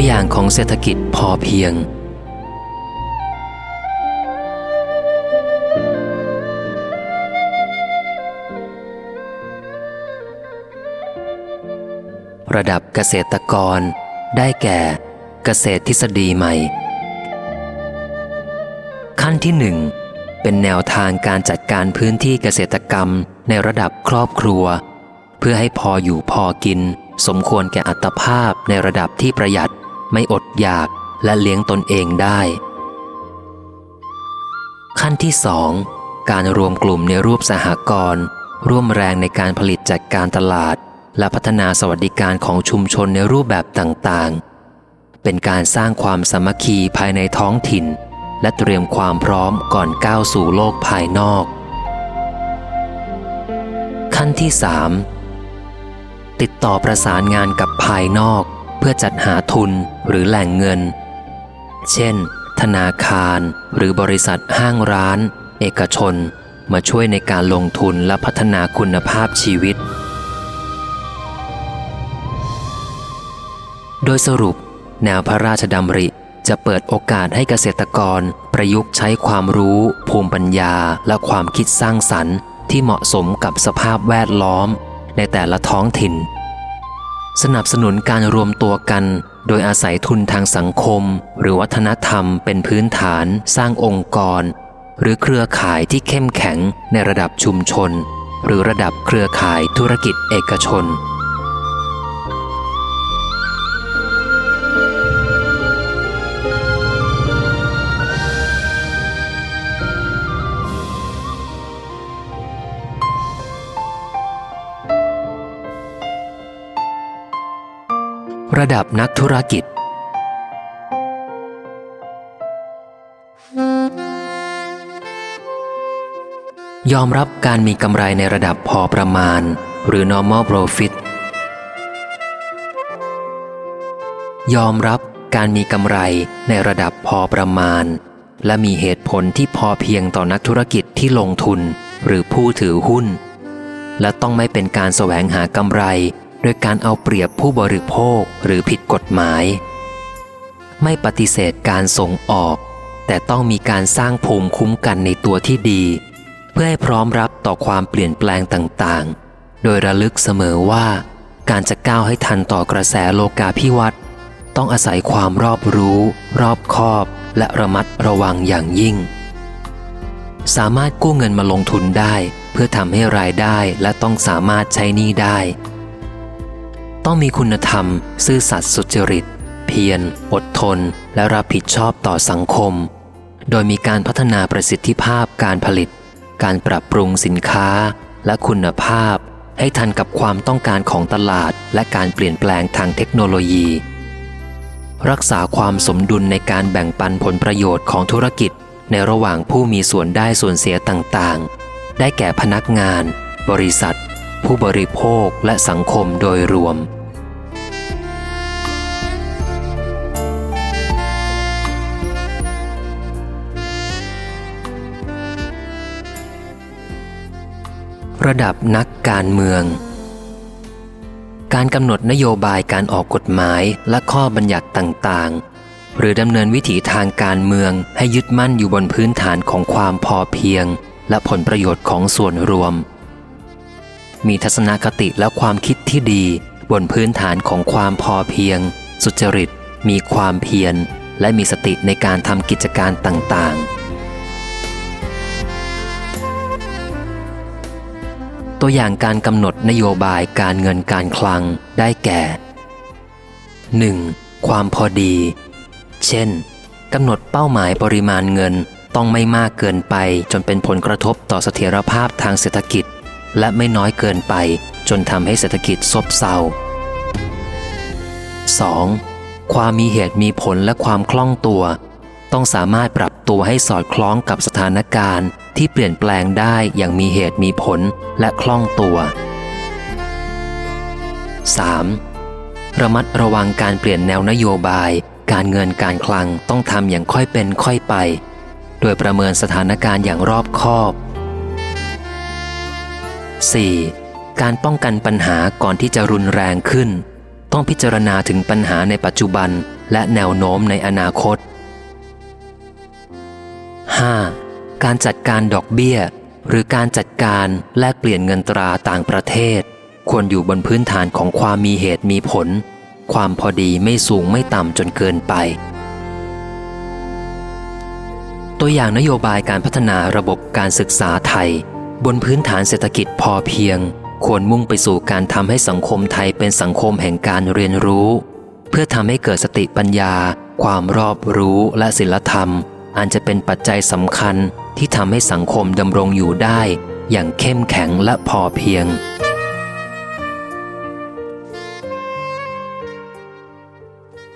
ตัวอย่างของเศรษฐกิจพอเพียง ระดับเกษตรกร ได้แก่เกษตรทฤษฎีใหม่ ขั้นที่หนึ่งเป็นแนวทางการจัดการพื้นที่เกษตรกรรมในระดับครอบครัว เพื่อให้พออยู่พอกิน สมควรแก่อัตภาพในระดับที่ประหยัด ไม่อดอยากและเลี้ยงตนเองได้ ขั้นที่สองการรวมกลุ่มในรูปสหกรณ์ร่วมแรงในการผลิตจัดการตลาด และพัฒนาสวัสดิการของชุมชนในรูปแบบต่างๆ เป็นการสร้างความสามัคคีภายในท้องถิ่น และเตรียมความพร้อมก่อนก้าวสู่โลกภายนอก ขั้นที่สามติดต่อประสานงานกับภายนอก เพื่อจัดหาทุนหรือแหล่งเงิน เช่น ธนาคารหรือบริษัทห้างร้าน เอกชน มาช่วยในการลงทุนและพัฒนาคุณภาพชีวิต โดยสรุป แนวพระราชดำริจะเปิดโอกาสให้เกษตรกรประยุกต์ใช้ความรู้ ภูมิปัญญาและความคิดสร้างสรรค์ ที่เหมาะสมกับสภาพแวดล้อม ในแต่ละท้องถิ่น สนับสนุนการรวมตัวกัน โดยอาศัยทุนทางสังคม หรือวัฒนธรรมเป็นพื้นฐาน สร้างองค์กร หรือเครือข่ายที่เข้มแข็งในระดับชุมชน หรือระดับเครือข่ายธุรกิจเอกชน ระดับนักธุรกิจ ยอมรับการมีกำไรในระดับพอประมาณ หรือ normal profit ยอมรับการมีกำไรในระดับพอประมาณ และมีเหตุผลที่พอเพียงต่อนักธุรกิจที่ลงทุนหรือผู้ถือหุ้น และต้องไม่เป็นการแสวงหากำไร โดยการเอาเปรียบผู้บริโภคหรือผิดกฎหมาย ไม่ปฏิเสธการส่งออก แต่ต้องมีการสร้างภูมิคุ้มกันในตัวที่ดี เพื่อให้พร้อมรับต่อความเปลี่ยนแปลงต่างๆ โดยระลึกเสมอว่า การจะก้าวให้ทันต่อกระแสโลกาภิวัตน์ต้องอาศัยความรอบรู้ รอบคอบ และระมัดระวังอย่างยิ่ง สามารถกู้เงินมาลงทุนได้ เพื่อทำให้รายได้และต้องสามารถใช้หนี้ได้ ต้องมีคุณธรรม ซื่อสัตย์สุจริต เพียร อดทน และรับผิดชอบต่อสังคม โดยมีการพัฒนาประสิทธิภาพการผลิต การปรับปรุงสินค้า และคุณภาพ ให้ทันกับความต้องการของตลาด และการเปลี่ยนแปลงทางเทคโนโลยี รักษาความสมดุลในการแบ่งปันผลประโยชน์ของธุรกิจ ในระหว่างผู้มีส่วนได้ส่วนเสียต่างๆ ได้แก่พนักงาน บริษัท ผู้บริโภคและสังคมโดยรวม ระดับนักการเมือง การกำหนดนโยบายการออกกฎหมายและข้อบัญญัติต่างๆ หรือดำเนินวิถีทางการเมืองให้ยึดมั่นอยู่บนพื้นฐานของความพอเพียง และผลประโยชน์ของส่วนรวม มีทัศนคติและความคิดที่ดี บนพื้นฐานของความพอเพียง สุจริต มีความเพียร และมีสติในการทำกิจการต่างๆ ตัวอย่างการกำหนดนโยบายการเงินการคลังได้แก่ 1. ความพอดี เช่นกำหนดเป้าหมายปริมาณเงินต้องไม่มากเกินไปจนเป็นผลกระทบต่อเสถียรภาพทางเศรษฐกิจ และไม่น้อยเกินไปจนทำให้เศรษฐกิจซบเซา 2. ความมีเหตุมีผลและความคล่องตัว ต้องสามารถปรับตัวให้สอดคล้องกับสถานการณ์ ที่เปลี่ยนแปลงได้อย่างมีเหตุมีผลและคล่องตัว 3. ระมัดระวังการเปลี่ยนแนวนโยบาย การเงินการคลังต้องทำอย่างค่อยเป็นค่อยไป โดยประเมินสถานการณ์อย่างรอบคอบ 4. การป้องกันปัญหาก่อนที่จะรุนแรงขึ้น ต้องพิจารณาถึงปัญหาในปัจจุบันและแนวโน้มในอนาคต 5. การจัดการดอกเบี้ย หรือการจัดการแลกเปลี่ยนเงินตราต่างประเทศ ควรอยู่บนพื้นฐานของความมีเหตุมีผล ความพอดีไม่สูงไม่ต่ำจนเกินไป ตัวอย่างนโยบายการพัฒนาระบบการศึกษาไทย บนพื้นฐานเศรษฐกิจพอเพียง ควรมุ่งไปสู่การทำให้สังคมไทยเป็นสังคมแห่งการเรียนรู้ เพื่อทำให้เกิดสติปัญญา ความรอบรู้และศิลธรรม อันจะเป็นปัจจัยสำคัญที่ทำให้สังคมดำรงอยู่ได้ อย่างเข้มแข็งและพอเพียง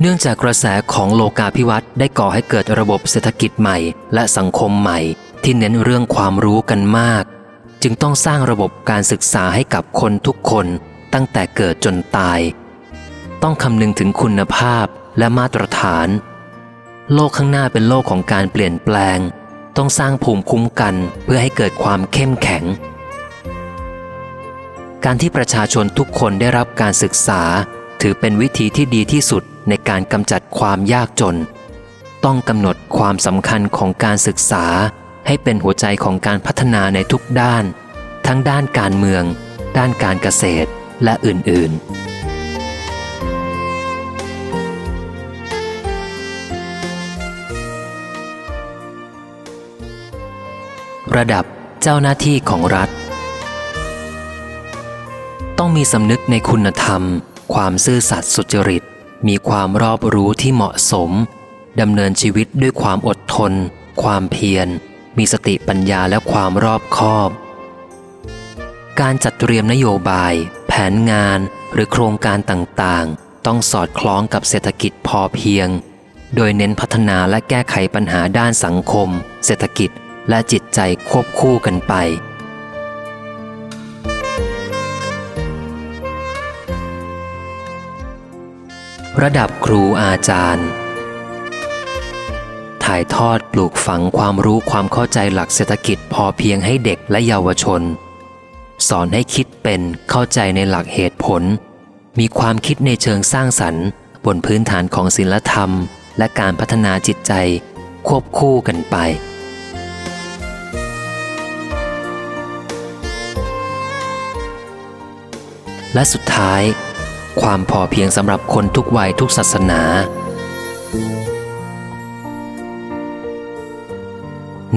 เนื่องจากกระแสของโลกาภิวัตน์ได้ก่อให้เกิดระบบเศรษฐกิจใหม่ และสังคมใหม่ ที่เน้นเรื่องความรู้กันมาก จึงต้องสร้างระบบการศึกษาให้กับคนทุกคนตั้งแต่เกิดจนตาย ต้องคำนึงถึงคุณภาพและมาตรฐาน โลกข้างหน้าเป็นโลกของการเปลี่ยนแปลง ต้องสร้างภูมิคุ้มกันเพื่อให้เกิดความเข้มแข็ง การที่ประชาชนทุกคนได้รับการศึกษา ถือเป็นวิธีที่ดีที่สุดในการกำจัดความยากจน ต้องกำหนดความสำคัญของการศึกษา ให้เป็นหัวใจของการพัฒนาในทุกด้าน ทั้งด้านการเมือง ด้านการเกษตรและอื่น ๆระดับเจ้าหน้าที่ของรัฐ ต้องมีสำนึกในคุณธรรม ความซื่อสัตย์สุจริต มีความรอบรู้ที่เหมาะสมดำเนินชีวิตด้วยความอดทน ความเพียร มีสติปัญญาและความรอบคอบ การจัดเตรียมนโยบาย แผนงานหรือโครงการต่างๆ ต้องสอดคล้องกับเศรษฐกิจพอเพียง โดยเน้นพัฒนาและแก้ไขปัญหาด้านสังคม เศรษฐกิจและจิตใจควบคู่กันไประดับครูอาจารย์ ถ่ายทอดปลูกฝังความรู้ความเข้าใจหลักเศรษฐกิจพอเพียงให้เด็กและเยาวชน สอนให้คิดเป็นเข้าใจในหลักเหตุผล มีความคิดในเชิงสร้างสรรค์ บนพื้นฐานของศีลธรรม และการพัฒนาจิตใจ ควบคู่กันไปและสุดท้าย ความพอเพียงสำหรับคนทุกวัยทุกศาสนา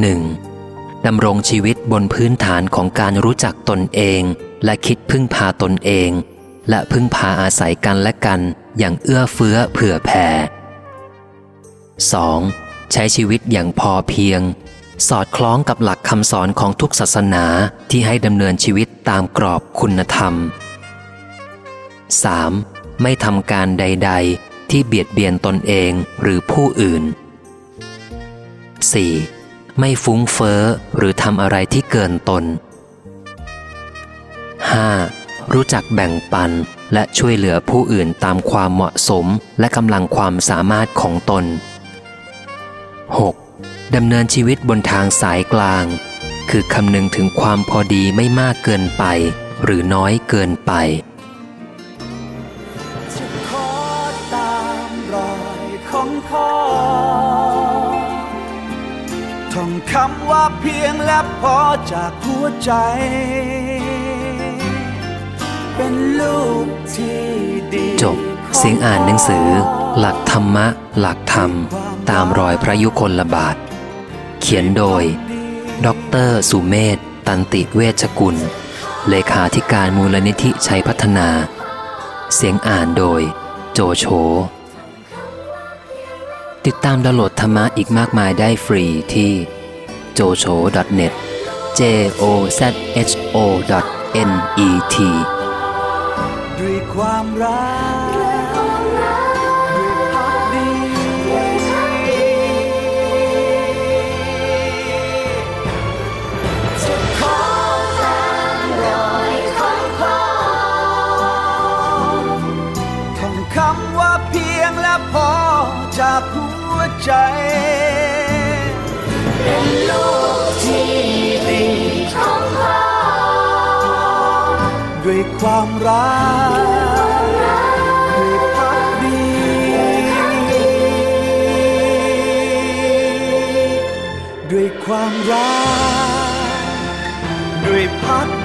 1. ดำรงชีวิตบนพื้นฐานของการรู้จักตนเอง และคิดพึ่งพาตนเอง และพึ่งพาอาศัยกันและกันอย่างเอื้อเฟื้อเผื่อแผ่ 2. ใช้ชีวิตอย่างพอเพียง สอดคล้องกับหลักคำสอนของทุกศาสนาที่ให้ดำเนินชีวิตตามกรอบคุณธรรม 3. ไม่ทำการใด ๆ ที่เบียดเบียนตนเองหรือผู้อื่น 4. ไม่ฟุ้งเฟ้อหรือทำอะไรที่เกินตน 5. รู้จักแบ่งปันและช่วยเหลือผู้อื่นตามความเหมาะสมและกำลังความสามารถของตน 6. ดำเนินชีวิตบนทางสายกลาง คือคำนึงถึงความพอดีไม่มากเกินไป หรือน้อยเกินไป คำว่าเพียงและพอจากหัวใจ เป็นลูกที่ดีจบเสียงอ่านหนังสือ หลักธรรมะ หลักธรรม ตามรอยพระยุคลบาท เขียนโดย ดรสุเมธตันติเวชกุล เลขาธิการมูลนิธิชัยพัฒนา เสียงอ่านโดย โจโฉติดตามดาวน์โหลดธรรมะอีกมากมายได้ฟรีที่ jocho.net j o z h o n e t ด้วยความรักใจเป็น ความรักด้วยพักดี ด้วยความรักด้วยพัก